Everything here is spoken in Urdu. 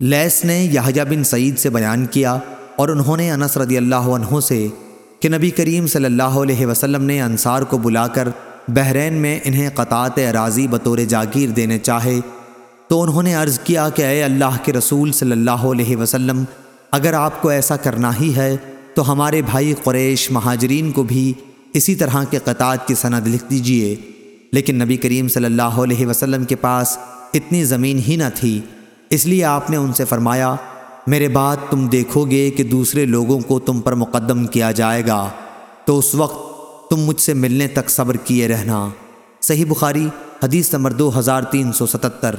لیس نے یحییٰ بن سعید سے بیان کیا اور انہوں نے انس رضی اللہ عنہ سے کہ نبی کریم صلی اللہ علیہ وسلم نے انصار کو بلا کر بحرین میں انہیں قطعات اراضی بطور جاگیر دینے چاہے تو انہوں نے عرض کیا کہ اے اللہ کے رسول صلی اللہ علیہ وسلم، اگر آپ کو ایسا کرنا ہی ہے تو ہمارے بھائی قریش مہاجرین کو بھی اسی طرح کے قطعات کی سند لکھ دیجیے۔ لیکن نبی کریم صلی اللہ علیہ وسلم کے پاس اتنی زمین ہی نہ تھی۔ اس لیے آپ نے ان سے فرمایا، میرے بعد تم دیکھو گے کہ دوسرے لوگوں کو تم پر مقدم کیا جائے گا۔ تو اس وقت تم مجھ سے ملنے تک صبر کیے رہنا۔ صحیح بخاری، حدیث نمبر دو ہزار تین سو ستتر۔